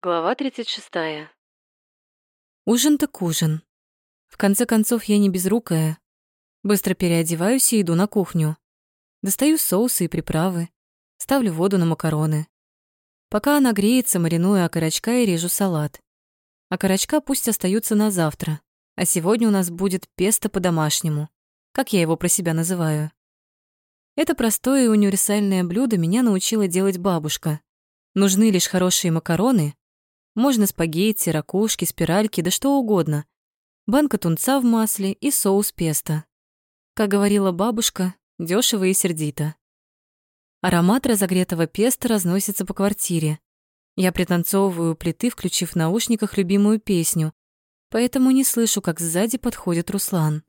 Глава 36. Ужин так ужин. В конце концов, я не безрукая. Быстро переодеваюсь и иду на кухню. Достаю соусы и приправы. Ставлю воду на макароны. Пока она греется, мариную окорочка и режу салат. Окорочка пусть остаются на завтра. А сегодня у нас будет песто по-домашнему, как я его про себя называю. Это простое и универсальное блюдо меня научила делать бабушка. Нужны лишь хорошие макароны, можно спагетти, ракушки, спиральки, да что угодно. Банка тунца в масле и соус песто. Как говорила бабушка, дешево и сердито. Аромат разогретого песто разносится по квартире. Я пританцовываю плиты, включив в наушниках любимую песню, поэтому не слышу, как сзади подходит Руслан.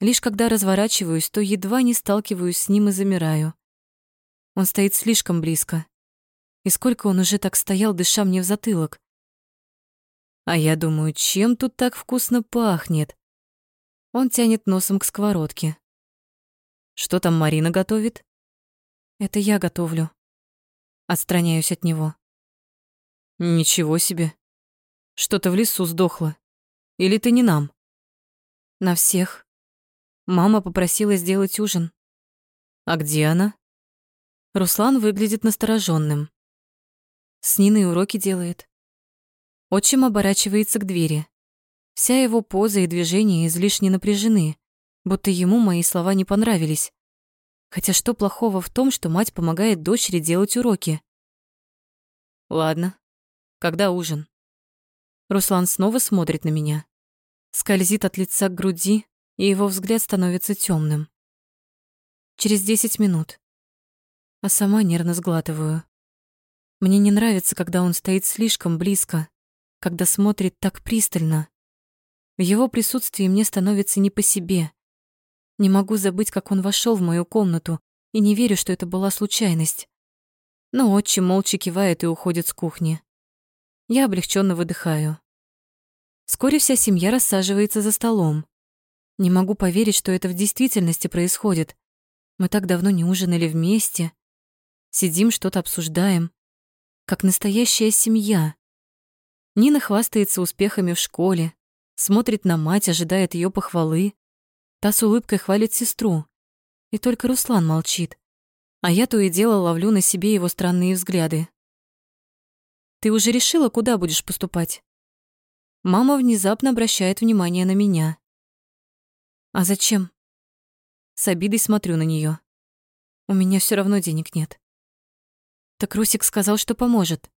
Лишь когда разворачиваюсь, то едва не сталкиваюсь с ним и замираю. Он стоит слишком близко. И сколько он уже так стоял, дыша мне в затылок. А я думаю, чем тут так вкусно пахнет? Он тянет носом к сковородке. Что там Марина готовит? Это я готовлю. Отстраняюсь от него. Ничего себе. Что-то в лесу сдохло. Или ты не нам? На всех. Мама попросила сделать ужин. А где она? Руслан выглядит настороженным. С Ниной уроки делает. Отчим оборачивается к двери. Вся его поза и движения излишне напряжены, будто ему мои слова не понравились. Хотя что плохого в том, что мать помогает дочери делать уроки? Ладно. Когда ужин? Руслан снова смотрит на меня. Скользит от лица к груди, и его взгляд становится темным. Через десять минут. А сама нервно сглатываю. Мне не нравится, когда он стоит слишком близко, когда смотрит так пристально. В его присутствии мне становится не по себе. Не могу забыть, как он вошел в мою комнату, и не верю, что это была случайность. Но отчим молча кивает и уходит с кухни. Я облегченно выдыхаю. Вскоре вся семья рассаживается за столом. Не могу поверить, что это в действительности происходит. Мы так давно не ужинали вместе. Сидим, что-то обсуждаем как настоящая семья. Нина хвастается успехами в школе, смотрит на мать, ожидает ее похвалы. Та с улыбкой хвалит сестру. И только Руслан молчит. А я то и дело ловлю на себе его странные взгляды. «Ты уже решила, куда будешь поступать?» Мама внезапно обращает внимание на меня. «А зачем?» С обидой смотрю на нее. У меня все равно денег нет. Так Русик сказал, что поможет.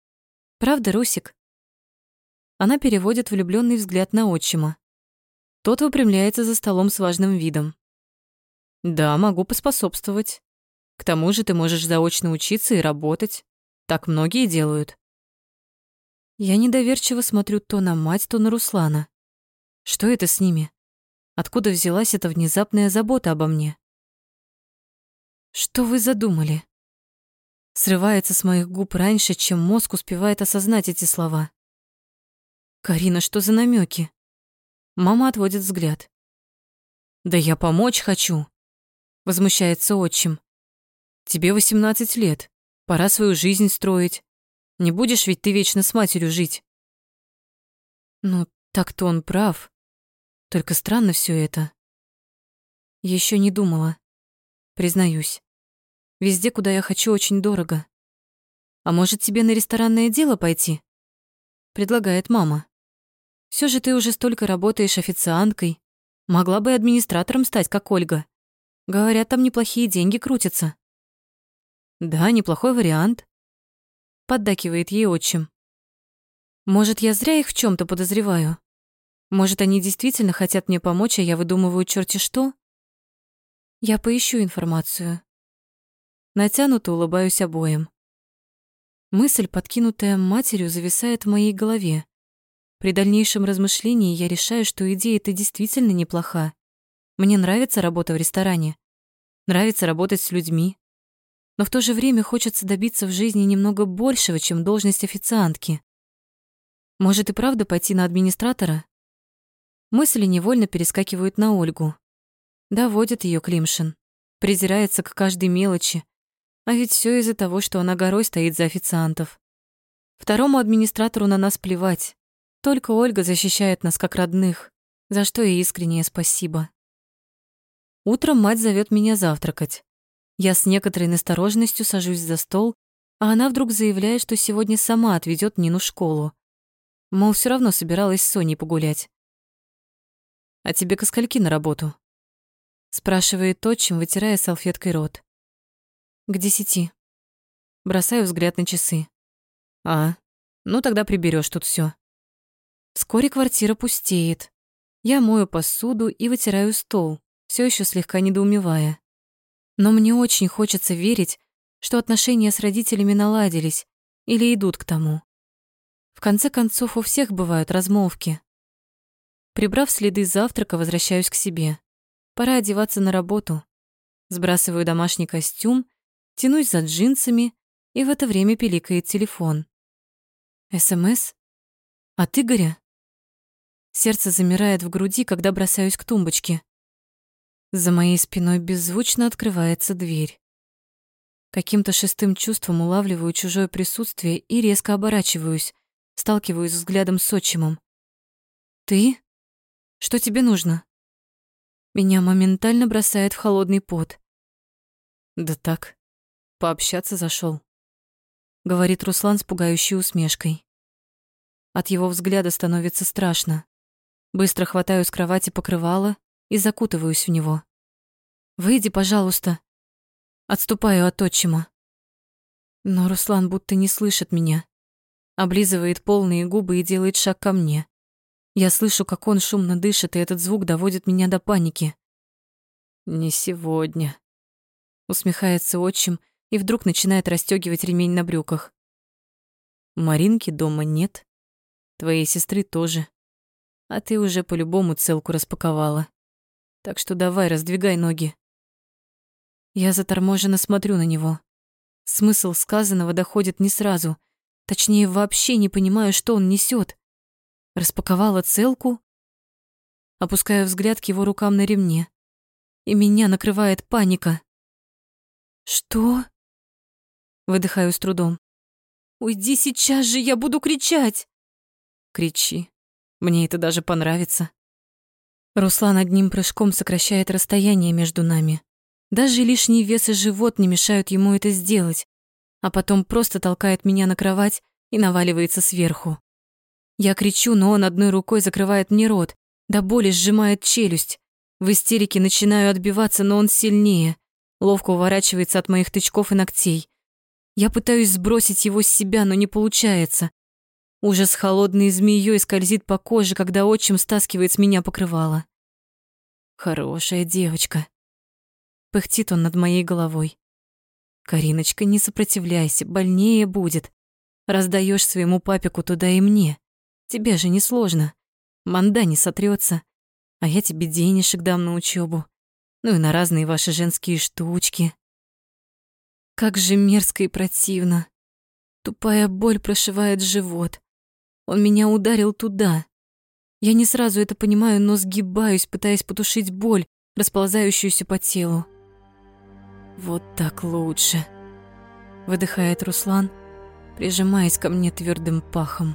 Правда, Русик? Она переводит влюбленный взгляд на отчима. Тот выпрямляется за столом с важным видом. Да, могу поспособствовать. К тому же ты можешь заочно учиться и работать. Так многие делают. Я недоверчиво смотрю то на мать, то на Руслана. Что это с ними? Откуда взялась эта внезапная забота обо мне? Что вы задумали? Срывается с моих губ раньше, чем мозг успевает осознать эти слова. «Карина, что за намеки? Мама отводит взгляд. «Да я помочь хочу», — возмущается отчим. «Тебе 18 лет, пора свою жизнь строить. Не будешь ведь ты вечно с матерью жить». Ну, так-то он прав. Только странно все это. Еще не думала, признаюсь. Везде, куда я хочу, очень дорого. А может, тебе на ресторанное дело пойти? Предлагает мама. Все же ты уже столько работаешь официанткой. Могла бы администратором стать, как Ольга. Говорят, там неплохие деньги крутятся. Да, неплохой вариант. Поддакивает ей отчим. Может, я зря их в чем то подозреваю? Может, они действительно хотят мне помочь, а я выдумываю черти что? Я поищу информацию. Натянуто улыбаюсь обоим. Мысль, подкинутая матерью, зависает в моей голове. При дальнейшем размышлении я решаю, что идея эта действительно неплоха. Мне нравится работа в ресторане. Нравится работать с людьми. Но в то же время хочется добиться в жизни немного большего, чем должность официантки. Может и правда пойти на администратора? Мысли невольно перескакивают на Ольгу. Доводит ее Климшин. Презирается к каждой мелочи, а ведь все из-за того, что она горой стоит за официантов. Второму администратору на нас плевать. Только Ольга защищает нас как родных, за что ей искреннее спасибо. Утром мать зовет меня завтракать. Я с некоторой настороженностью сажусь за стол, а она вдруг заявляет, что сегодня сама отведет Нину в школу. Мол, все равно собиралась с Соней погулять. «А тебе ко скольки на работу?» Спрашивает отчим, вытирая салфеткой рот. «К десяти». Бросаю взгляд на часы. «А, ну тогда приберешь тут все. Вскоре квартира пустеет. Я мою посуду и вытираю стол, все еще слегка недоумевая. Но мне очень хочется верить, что отношения с родителями наладились или идут к тому. В конце концов, у всех бывают размолвки. Прибрав следы завтрака, возвращаюсь к себе. Пора одеваться на работу. Сбрасываю домашний костюм, тянусь за джинсами, и в это время пиликает телефон. СМС? От Игоря? Сердце замирает в груди, когда бросаюсь к тумбочке. За моей спиной беззвучно открывается дверь. Каким-то шестым чувством улавливаю чужое присутствие и резко оборачиваюсь, сталкиваюсь взглядом с отчимом. «Ты? Что тебе нужно?» Меня моментально бросает в холодный пот. «Да так, пообщаться зашел говорит Руслан с пугающей усмешкой. От его взгляда становится страшно. Быстро хватаю с кровати покрывало и закутываюсь в него. «Выйди, пожалуйста». Отступаю от отчима. Но Руслан будто не слышит меня. Облизывает полные губы и делает шаг ко мне. Я слышу, как он шумно дышит, и этот звук доводит меня до паники. «Не сегодня», — усмехается отчим и вдруг начинает расстёгивать ремень на брюках. Маринки дома нет, твоей сестры тоже. А ты уже по-любому целку распаковала. Так что давай, раздвигай ноги. Я заторможенно смотрю на него. Смысл сказанного доходит не сразу. Точнее, вообще не понимаю, что он несёт. Распаковала целку, опускаю взгляд к его рукам на ремне. И меня накрывает паника. «Что?» Выдыхаю с трудом. «Уйди сейчас же, я буду кричать!» Кричи. Мне это даже понравится. Руслан одним прыжком сокращает расстояние между нами. Даже лишний вес и живот не мешают ему это сделать, а потом просто толкает меня на кровать и наваливается сверху. Я кричу, но он одной рукой закрывает мне рот, до боли сжимает челюсть. В истерике начинаю отбиваться, но он сильнее, ловко уворачивается от моих тычков и ногтей. Я пытаюсь сбросить его с себя, но не получается. Ужас холодной змеей скользит по коже, когда отчим стаскивает с меня покрывало. Хорошая девочка. Пыхтит он над моей головой. Кариночка, не сопротивляйся, больнее будет. Раздаешь своему папику туда и мне. Тебе же не сложно. Манда не сотрется, а я тебе денежек дам на учебу. Ну и на разные ваши женские штучки. Как же мерзко и противно. Тупая боль прошивает живот. Он меня ударил туда. Я не сразу это понимаю, но сгибаюсь, пытаясь потушить боль, расползающуюся по телу. Вот так лучше. Выдыхает Руслан, прижимаясь ко мне твердым пахом.